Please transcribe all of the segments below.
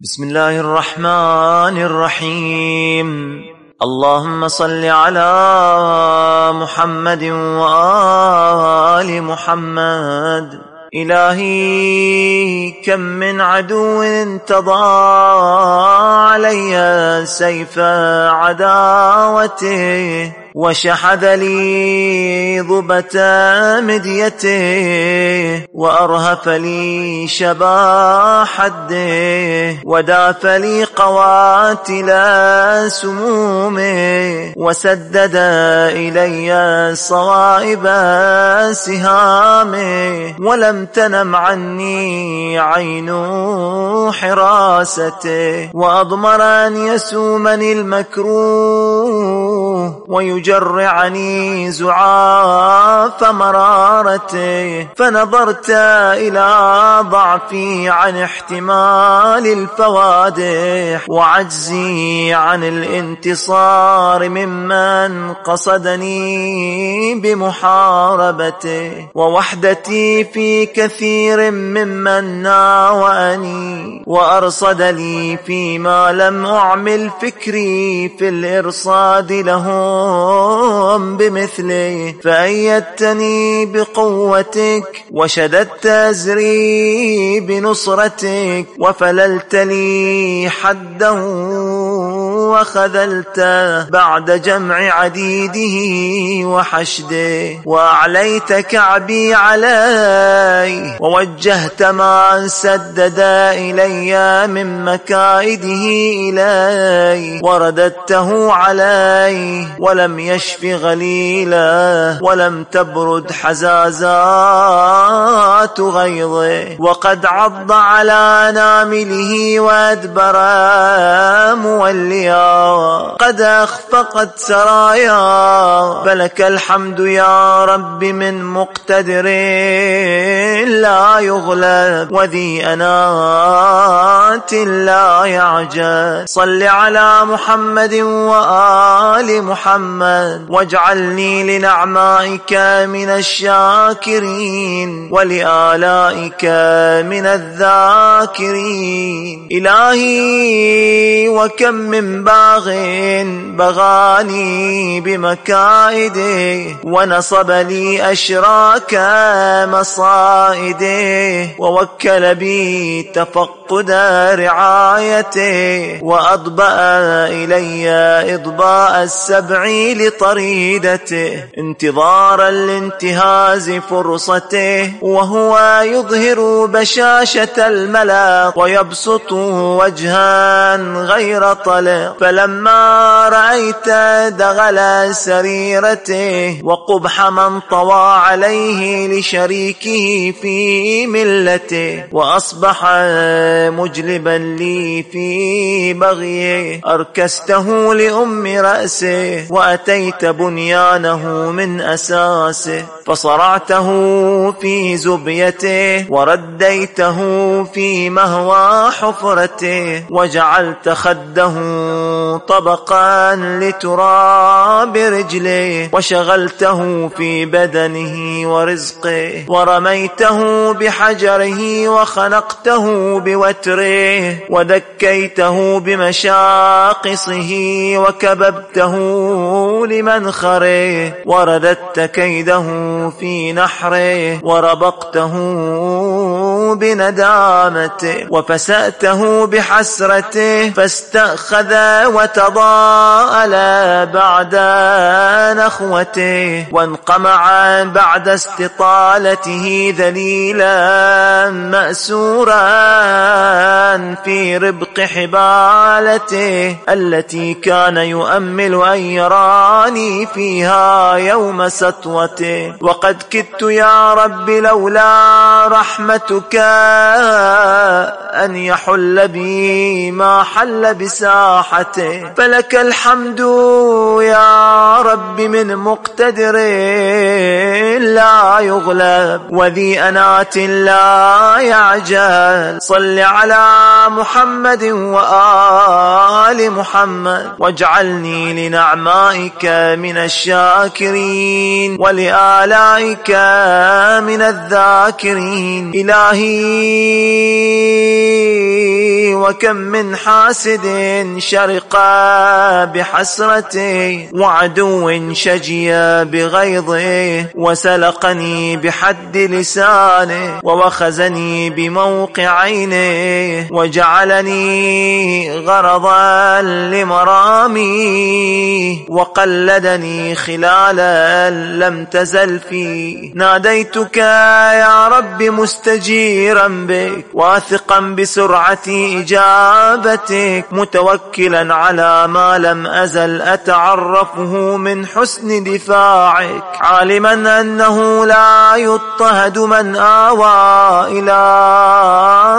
بسم الله الرحمن الرحيم اللهم صل على محمد وآل محمد إلهي كم من عدو انتضى علي سيف عداوته وشحذ لي ضبة مديته وأرهف لي شبا حده وداف لي قواتل سمومه وسدد إلي صوائب سهامه ولم تنم عني عين حراسته وأضمر أن يسومني المكروه ويجب يجرعني زعاف مرارته فنظرت إلى ضعفي عن احتمال الفوادح وعجزي عن الانتصار ممن قصدني بمحاربته ووحدتي في كثير ممن ناوأني وأرصد لي فيما لم أعمل فكري في الإرصاد لهم بمثله فأيدتني بقوتك وشددت أزري بنصرتك وفللت لي حدا وخذلت بعد جمع عديده وحشده. وأعليت كعبي علي ووجهت ما سدد إلي من مكائده إلي ورددته علي ولم يشف غليلا ولم تبرد حزازات غيظه. وقد عض على نامله وأدبر موليا قد أخفقت سرايا فلك الحمد يا رب من مقتدر لا يغلب وذي أنات لا يعجل صل على محمد وآل محمد واجعلني لنعمائك من الشاكرين ولآلائك من الذاكرين. إلهي وكم من باغ بغاني بمكائده ونصب لي أشراك مصائده ووكل بي تفقد رعايته وأضبأ إلي إضباء السبع لطريدته انتظارا لانتهاز فرصته وهو يظهر بشاشة الملا ويبسط وجها غير طلق. فلما رأيت دغل سريرته وقبح من طوى عليه لشريكه في ملته وأصبح مجلبا لي في بغيه أركسته لأم رأسه وأتيت بنيانه من أساسه فصرعته في زبيته ورديته في مهوى حفرته وجعلت خده طبقا لتراب رجله وشغلته في بدنه ورزقه ورميته بحجره وخنقته بوتره ودكيته بمشاقصه وكببته لمنخره ورددت كيده في نحره وربقته بندامته وفسأته بحسرته فاستأخذ وتضاءل بعد نخوته وانقمع بعد استطالته ذليلا مأسورا في ربق حبالته التي كان يؤمل أن يراني فيها يوم سطوته. وقد كدت يا رب لولا رحمتك أن يحل بي ما حل بساحته. فلك الحمد يا رب من مقتدر لا يغلب وذي أنات لا يعجل صل على محمد وآل محمد واجعلني لنعمائك من الشاكرين ولآلائك من الذاكرين. إلهي العليم وكم من حاسد شرق بحسرته وعدو شجي بغيظه وسلقني بحد لسانه ووخزني بموقع عينه وجعلني غرضا لمرامي وقلدني خلالا لم تزل فيه ناديتك يا رب مستجيرا بك واثقا بسرعة إجابتك متوكلا على ما لم أزل أتعرفه من حسن دفاعك. عالما أنه لا يضطهد من آوى إلى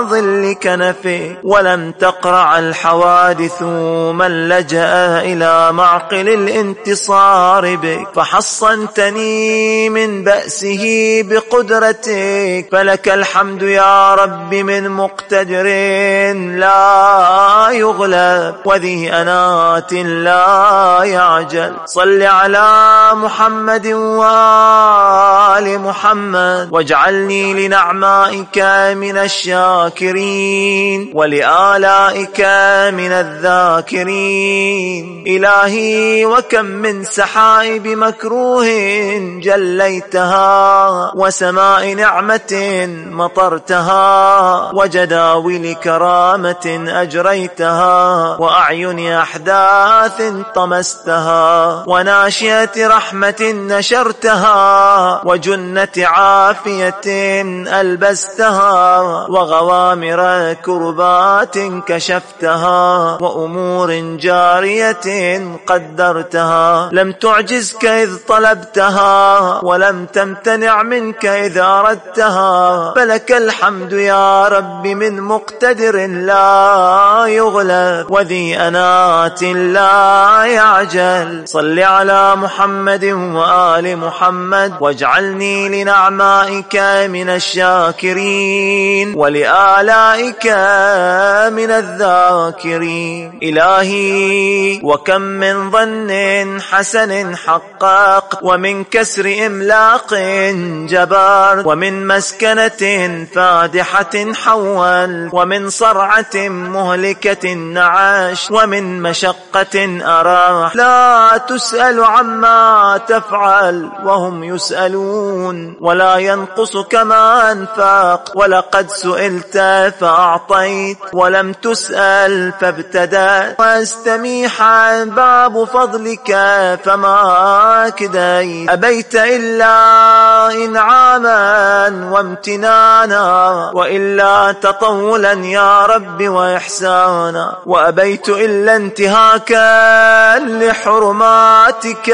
ظل كنفه. ولم تقرع الحوادث من لجأ إلى معقل الانتصار بك. فحصنتني من بأسه بقدرتك. فلك الحمد يا رب من مقتدر لا يغلب وذي أنات لا يعجل. صل على محمد وآل محمد واجعلني لنعمائك من الشاكرين ولآلائك من الذاكرين. إلهي وكم من سحائب مكروه جليتها وسماء نعمة مطرتها وجداول كرامة أجريتها وأعين أحداث طمستها وناشئة رحمة نشرتها وجنة عافية ألبستها وغوامر كربات كشفتها وأمور جارية قدرتها لم تعجزك إذ طلبتها ولم تمتنع منك إذ أردتها فلك الحمد يا رب من مقتدر لا يغلب وذي أنات لا يعجل. صل على محمد وآل محمد واجعلني لنعمائك من الشاكرين ولآلائك من الذاكرين. إلهي وكم من ظن حسن حقق ومن كسر إملاق جبار ومن مسكنة فادحة حول ومن مهلكة نعاش ومن مشقة أراح. لا تسأل عما تفعل وهم يسألون. ولا ينقص كما أنفاق. ولقد سئلت فأعطيت. ولم تسأل فابتدأت واستميح باب فضلك فما كديت. أبيت إلا إنعاما وامتنانا. وإلا تطولا يا رب وإحسانا وأبيت إلا انتهاكا لحرماتك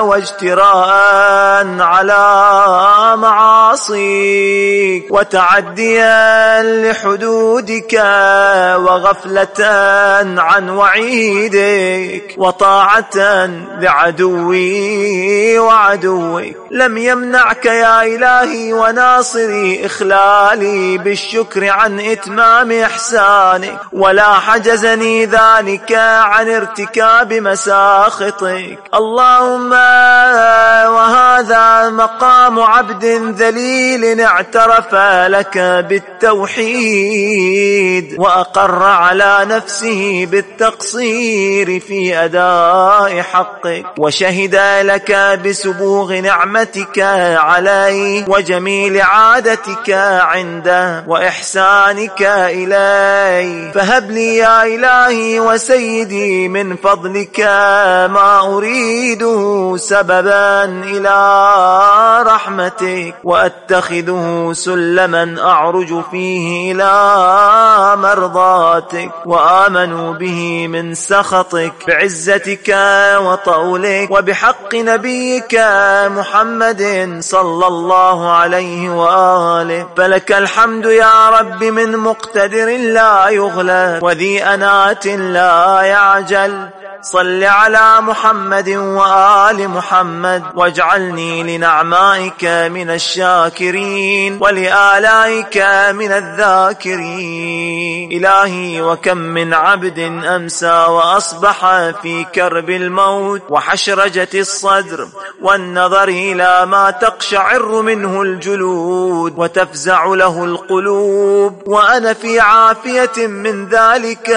واجتراء على معاصيك وتعديا لحدودك وغفلة عن وعيدك وطاعة لعدوي وعدوك. لم يمنعك يا إلهي وناصري إخلالي بالشكر عن إتمام إحسانك. ولا حجزني ذلك عن ارتكاب مساخطك. اللهم وهذا مقام عبد ذليل اعترف لك بالتوحيد وأقر على نفسه بالتقصير في أداء حقك. وشهد لك بسبوغ نعمتك عليه وجميل عادتك عنده وإحسانك إليه. فهب لي يا إلهي وسيدي من فضلك ما أريده سببا إلى رحمتك وأتخذه سلما أعرج فيه إلى مرضاتك وآمنوا به من سخطك بعزتك وطولك وبحق نبيك محمد صلى الله عليه وآله. فلك الحمد يا رب من مقتدر لا يغلب وذي أنات لا يعجل. صل على محمد وآل محمد واجعلني لنعمائك من الشاكرين ولآلائك من الذاكرين. إلهي وكم من عبد أمسى وأصبح في كرب الموت وحشرجة الصدر والنظر إلى ما تقشعر منه الجلود وتفزع له القلوب. وأنا في عافية من ذلك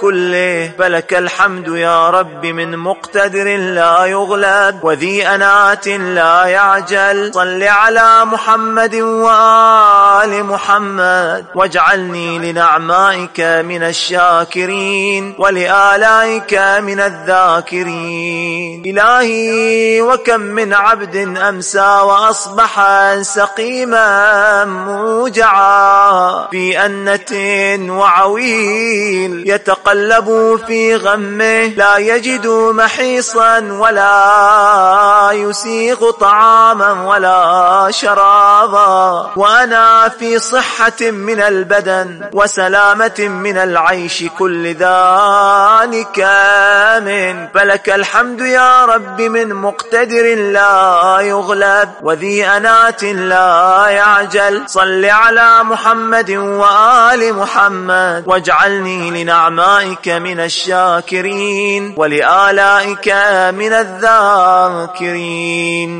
كله. فلك الحمد يا رب من مقتدر لا يغلب وذي أنات لا يعجل. صل على محمد وآل محمد. واجعلني لنعمائك من الشاكرين ولآلائك من الذاكرين. إلهي وكم من عبد أمسى وأصبح سقيما موجعا. في أنة وعويل يتقلب في غمه لا يجد محيصا ولا يسيغ طعاما ولا شرابا. وأنا في صحة من البدن وسلامة من العيش كل ذلك من فلك الحمد يا رب من مقتدر لا يغلب وذي أنات لا يعجل. صل على محمد وآل محمد واجعلني لنعمائك من الشاكرين. ولآلائك من الذاكرين.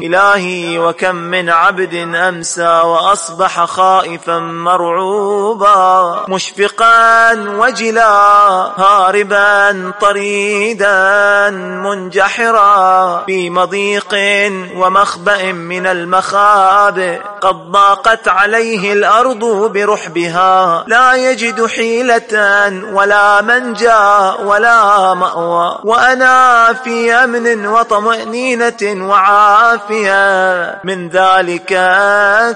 إلهي وكم من عبد أمسى وأصبح خائفا مرعوبا مشفقا وجلا هاربا طريدا منجحرا. في مضيق ومخبأ من المخابئ قد ضاقت عليه الأرض برحبها. لا يجد حيلة ولا منجا ولا مأوى. وأنا في أمن وطمأنينة وعافية. من ذلك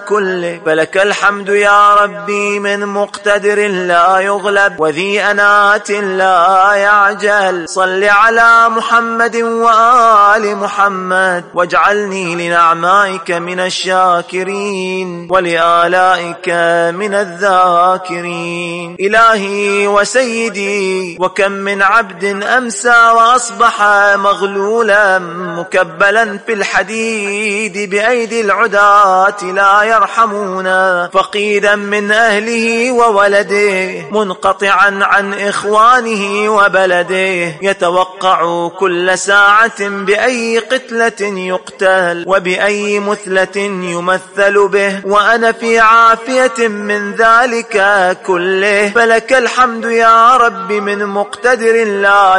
كله فلك الحمد يا ربي من مقتدر لا يغلب وذي أنات لا يعجل. صل على محمد وآل محمد واجعلني لنعمائك من الشاكرين ولآلائك من الذاكرين. إلهي وسيدي وكم من عبد أمسى وأصبح مغلولا مكبلا في الحديد بأيدي العداة لا يرحمون. فقيدا من أهله وولده منقطعا عن إخوانه وبلده. يتوقع كل ساعة بأي قتلة يقتل وبأي مثلة يمثل به. وأنا في عافية من ذلك كله. فلك الحمد يا رب من مقتدر لا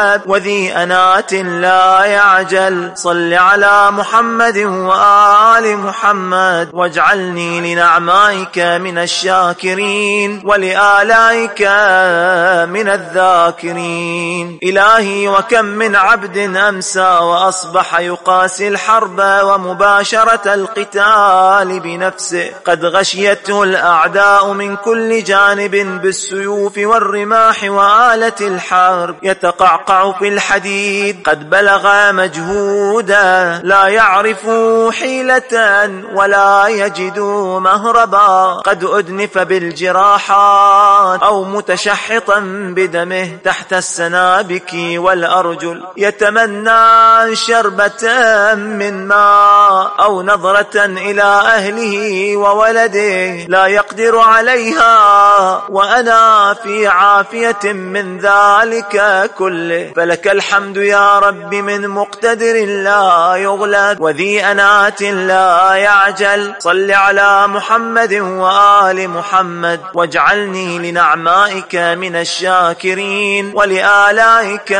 يغلب وذي أنات لا يعجل. صل على محمد وآل محمد. واجعلني لنعمائك من الشاكرين ولآلائك من الذاكرين. إلهي وكم من عبد أمسى وأصبح يقاسي الحرب ومباشرة القتال بنفسه. قد غشيته الأعداء من كل جانب بالسيوف والرماح وآلة الحرب. يتقعقع في الحديد. قد بلغ مجهودا لا يعرف حيلة ولا يجد مهربا. قد أدنف بالجراحات أو متشحطا بدمه تحت السنابك والأرجل. يتمنى شربة من ماء أو نظرة إلى أهله وولده. لا يقدر عليها. وأنا في عافية من ذلك كله. فلك الحمد يا رب من مقتدر لا يغلب وذي أنات لا يعجل. صل على محمد وآل محمد واجعلني لنعمائك من الشاكرين ولآلائك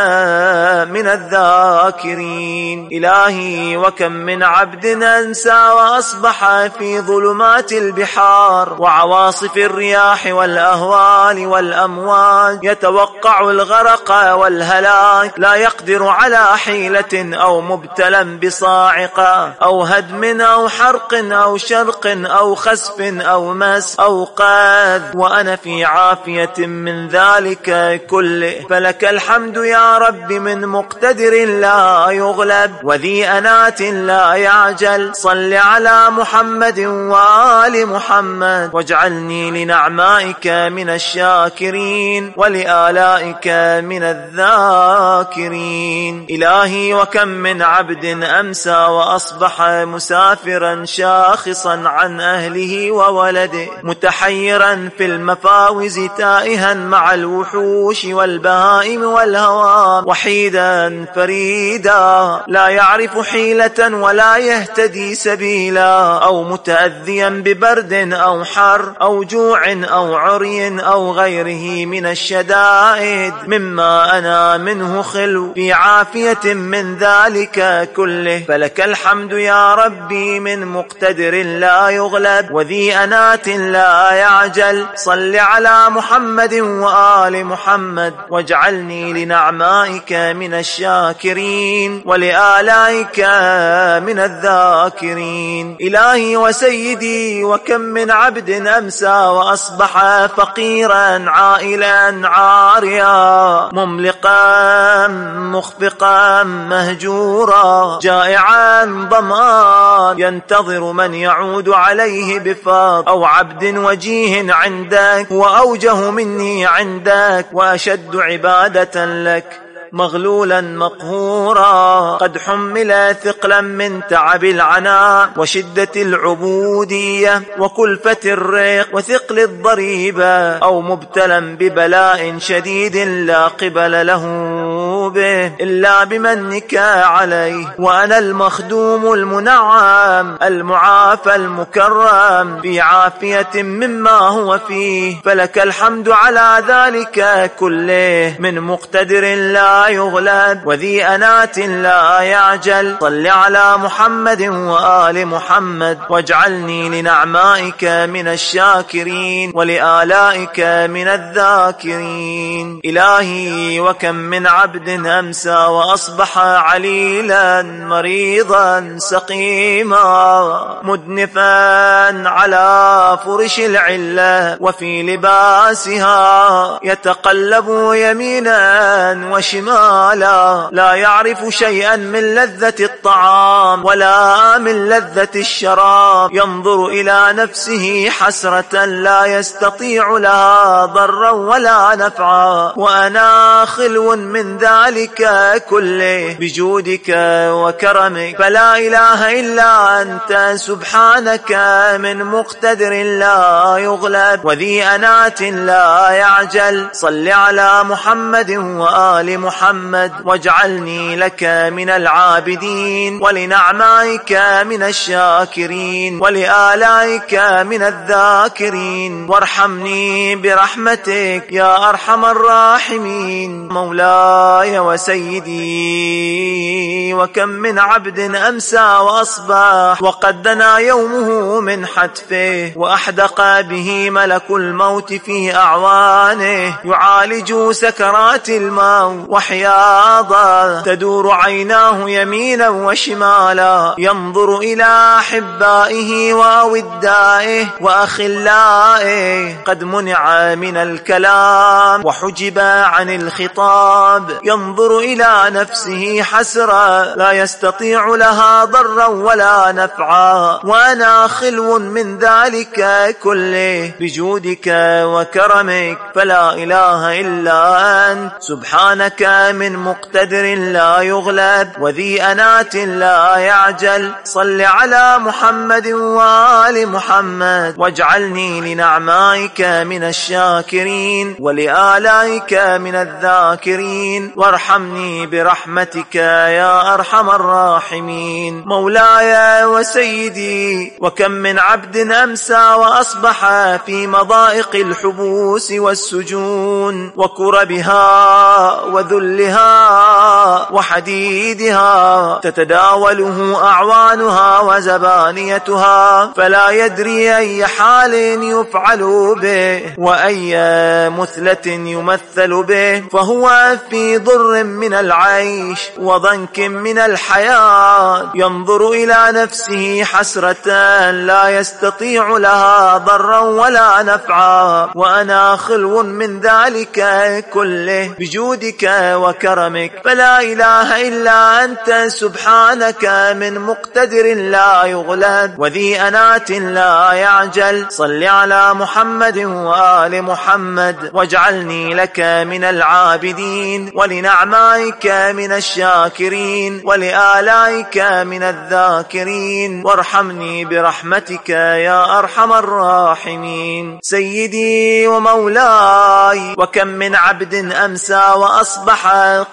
من الذاكرين. إلهي وكم من عبد أنسى وأصبح في ظلمات البحار. وعواصف الرياح والأهوال والأمواج يتوقع الغرق والهلاك لا يقدر على حيلة أو مبتلا بصاعقة أو هدم أو حرق أو شرق أو خسف أو مس أو قاذ. وأنا في عافية من ذلك كله. فلك الحمد يا رب من مقتدر لا يغلب. وذي أنات لا يعجل. صل على محمد وآل محمد. واجعلني لنعمائك من الشاكرين. ولآلائك من الذاكرين. الذاكرين إلهي وكم من عبد أمسى وأصبح مسافرا شاخصا عن أهله وولده متحيرا في المفاوز تائها مع الوحوش والبهائم والهوام وحيدا فريدا. لا يعرف حيلة ولا يهتدي سبيلا أو متأذيا ببرد أو حر أو جوع أو عري أو غيره من الشدائد. مما أنا منه خلو في عافية من ذلك كله. فلك الحمد يا ربي من مقتدر لا يغلب وذي أنات لا يعجل. صل على محمد وآل محمد واجعلني لنعمائك من الشاكرين ولآلائك من الذاكرين. إلهي وسيدي وكم من عبد أمسى وأصبح فقيرا عائلا عاريا. مملقا مخفقا مهجورا جائعا ضمان. ينتظر من يعود عليه بفاض. أو عبد وجيه عندك وأوجه مني عندك وأشد عبادة لك. مغلولا مقهورا. قد حمل ثقلا من تعب العناء وشدة العبودية وكلفة الريق وثقل الضريبة أو مبتلا ببلاء شديد لا قبل له به إلا بمنك عليه. وأنا المخدوم المنعم المعافى المكرم. في عافية مما هو فيه فلك الحمد على ذلك كله. من مقتدر لا يغلب. وذي أنات لا يعجل. صل على محمد وآل محمد. واجعلني لنعمائك من الشاكرين. ولآلائك من الذاكرين. إلهي وكم من عبد أمسى وأصبح عليلا مريضا سقيما. مدنفا على فرش العلة. وفي لباسها يتقلب يمينا وشمالا. مالا لا يعرف شيئا من لذة الطعام ولا من لذة الشراب. ينظر إلى نفسه حسرة لا يستطيع لها ضرا ولا نفعا. وأنا خلو من ذلك كله بجودك وكرمك. فلا إله إلا أنت سبحانك من مقتدر لا يغلب. وذي أنات لا يعجل. صل على محمد وآل محمد. محمد واجعلني لك من العابدين ولنعمائك من الشاكرين ولآلائك من الذاكرين. وارحمني برحمتك يا أرحم الراحمين. مولاي وسيدي وكم من عبد أمسى وأصبح وقد دنا يومه من حتفه وأحدق به ملك الموت في أعوانه. يعالج سكرات الموت وحياضا تدور عيناه يمينا وشمالا. ينظر إلى أحبائه وودائه وأخلائه. قد منع من الكلام وحجب عن الخطاب. ينظر إلى نفسه حسرا. لا يستطيع لها ضرا ولا نفعا. وأنا خلو من ذلك كله. بجودك وكرمك. فلا إله إلا أنت. سبحانك من مقتدر لا يغلب وذي أنات لا يعجل. صل على محمد وآل محمد. واجعلني لنعمائك من الشاكرين ولآلائك من الذاكرين. وارحمني برحمتك يا أرحم الراحمين. مولاي وسيدي وكم من عبد أمسى وأصبح في مضائق الحبوس والسجون. وكربها وذل ذلها وحديدها تتداوله أعوانها وزبانيتها فلا يدري أي حال يفعل به وأي مثلة يمثل به فهو في ضر من العيش وضنك من الحياة. ينظر إلى نفسه حسرة لا يستطيع لها ضرا ولا نفعا. وأنا خلو من ذلك كله بجودك وكرمك. فلا إله إلا أنت سبحانك من مقتدر لا يغلب وذي أنات لا يعجل. صل على محمد وآل محمد. واجعلني لك من العابدين. ولنا لنعمائك من الشاكرين. ولآلائك من الذاكرين. وارحمني برحمتك يا أرحم الراحمين. سيدي ومولاي وكم من عبد أمسى وأصبح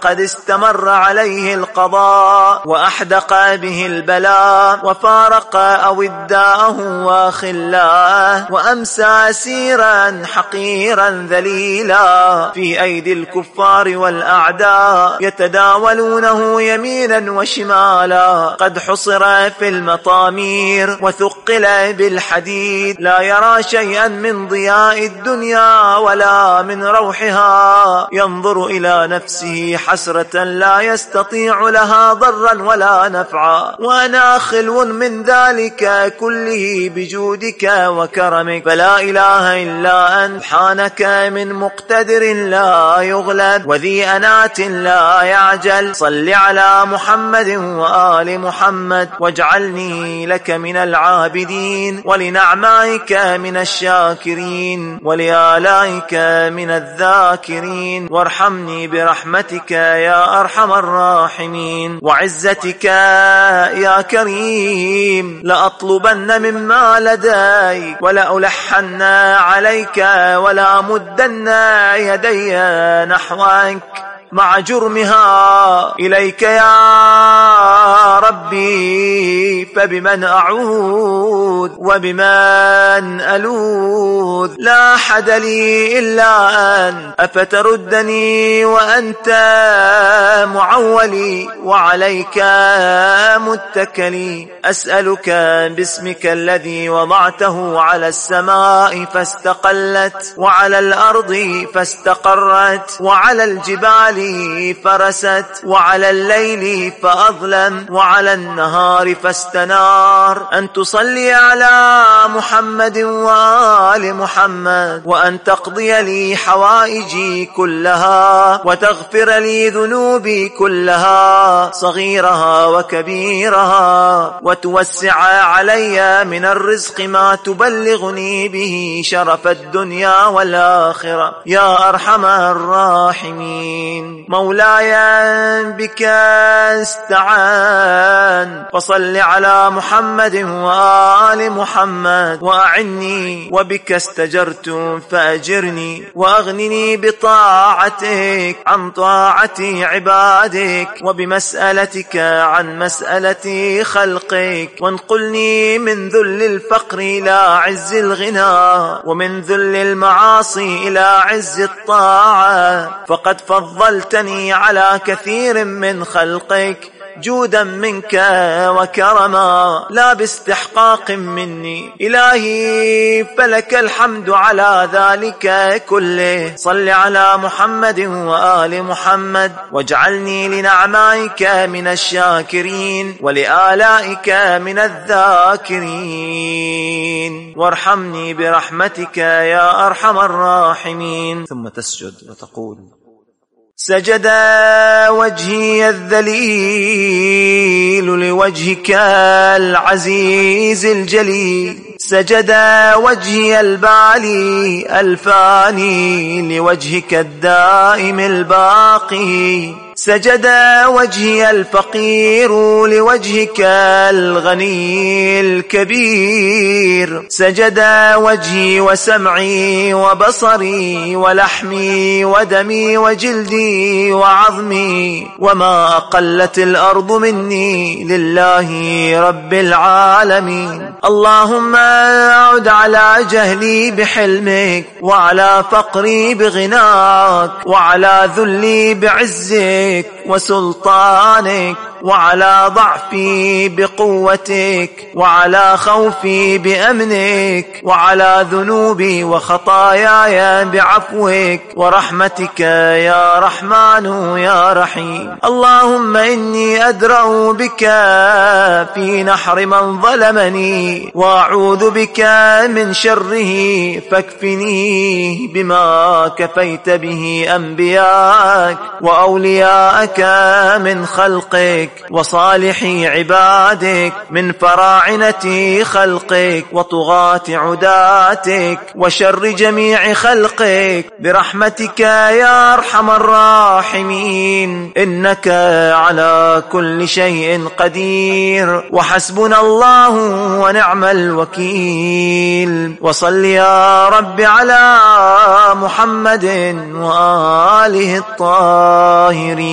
قد استمر عليه القضاء وأحدق به البلاء وفارق أوداءه وخلاه وأمسى أسيرا حقيرا ذليلا في أيدي الكفار والأعداء يتداولونه يمينا وشمالا قد حصر في المطامير وثقل بالحديد لا يرى شيئا من ضياء الدنيا ولا من روحها ينظر إلى نفسه حسرة لا يستطيع لها ضرا ولا نفعا. وأنا خلو من ذلك كله بجودك وكرمك. فلا إله إلا أنت. سبحانك من مقتدر لا يغلب. وذي أنات لا يعجل. صل على محمد وآل محمد. واجعلني لك من العابدين. ولنعمائك من الشاكرين. ولآلائك من الذاكرين. وارحمني برحمتك. يا أرحم الراحمين. وعزتك يا كريم. لأطلبن مما لديك. ولألحن عليك. ولا مدن يدي نحوك. مع جرمها إليك يا ربي فبمن أعوذ وبمن ألوذ؟ لا أحد لي إلا أن أفتردني وأنت معولي وعليك متكلي. أسألك باسمك الذي وضعته على السماء فاستقلت وعلى الأرض فاستقرت وعلى الجبال فرست وعلى الليل فأظلم وعلى النهار فاستنار. أن تصلي على محمد وآل محمد وأن تقضي لي حوائجي كلها وتغفر لي ذنوبي كلها صغيرها وكبيرها وتوسع علي من الرزق ما تبلغني به شرف الدنيا والآخرة. يا أرحم الراحمين. مولاي بك استعان. فصل على محمد وآل محمد. وأعني وبك استجرت فأجرني. وأغنني بطاعتك عن طاعة عبادك. وبمسألتك عن مسألة خلقك. وانقلني من ذل الفقر إلى عز الغنى. ومن ذل المعاصي إلى عز الطاعة. فقد فضل فضلتني على كثير من خلقك جودا منك وكرما لا باستحقاق مني. إلهي فلك الحمد على ذلك كله. صل على محمد وآل محمد واجعلني لنعمائك من الشاكرين ولآلائك من الذاكرين. وارحمني برحمتك يا أرحم الراحمين. ثم تسجد وتقول سجد وجهي الذليل لوجهك العزيز الجليل. سجد وجهي البالي ألفاني لوجهك الدائم الباقي. سجد وجهي الفقير لوجهك الغني الكبير. سجد وجهي وسمعي وبصري ولحمي ودمي وجلدي وعظمي. وما أقلت الأرض مني لله رب العالمين. اللهم أعد على جهلي بحلمك وعلى فقري بغناك وعلى ذلي بعزك. ملكك وسلطانك وعلى ضعفي بقوتك وعلى خوفي بأمنك وعلى ذنوبي وخطاياي بعفوك ورحمتك يا رحمن يا رحيم. اللهم إني أدرأ بك في نحر من ظلمني وأعوذ بك من شره فاكفنيه بما كفيت به أنبياك وأولياءك من خلقك. خلقك وصالح عبادك من فراعنة خلقك وطغاة عداتك وشر جميع خلقك برحمتك يا أرحم الراحمين. إنك على كل شيء قدير. وحسبنا الله ونعم الوكيل. وصل يا رب على محمد وآله الطاهرين.